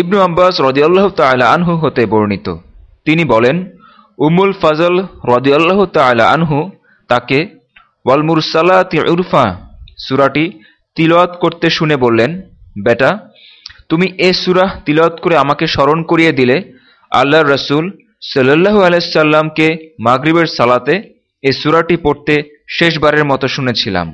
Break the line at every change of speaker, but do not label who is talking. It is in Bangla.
ইবনু আব্বাস রদিয়াল্লাহ তালা আনহু হতে বর্ণিত। তিনি বলেন উমুল ফাজল রদিয়াল্লাহ তালা আনহু তাকে ওয়ালমুরসালাত উরফা সুরাটি তিলওয়াত করতে শুনে বললেন, বেটা, তুমি এ সুরাহ তিলওয়াত করে আমাকে স্মরণ করিয়ে দিলে আল্লাহর রসুল সাল্লাহু আলাইসাল্লামকে মাগরিবের সালাতে এ সুরাটি পড়তে শেষবারের মতো শুনেছিলাম।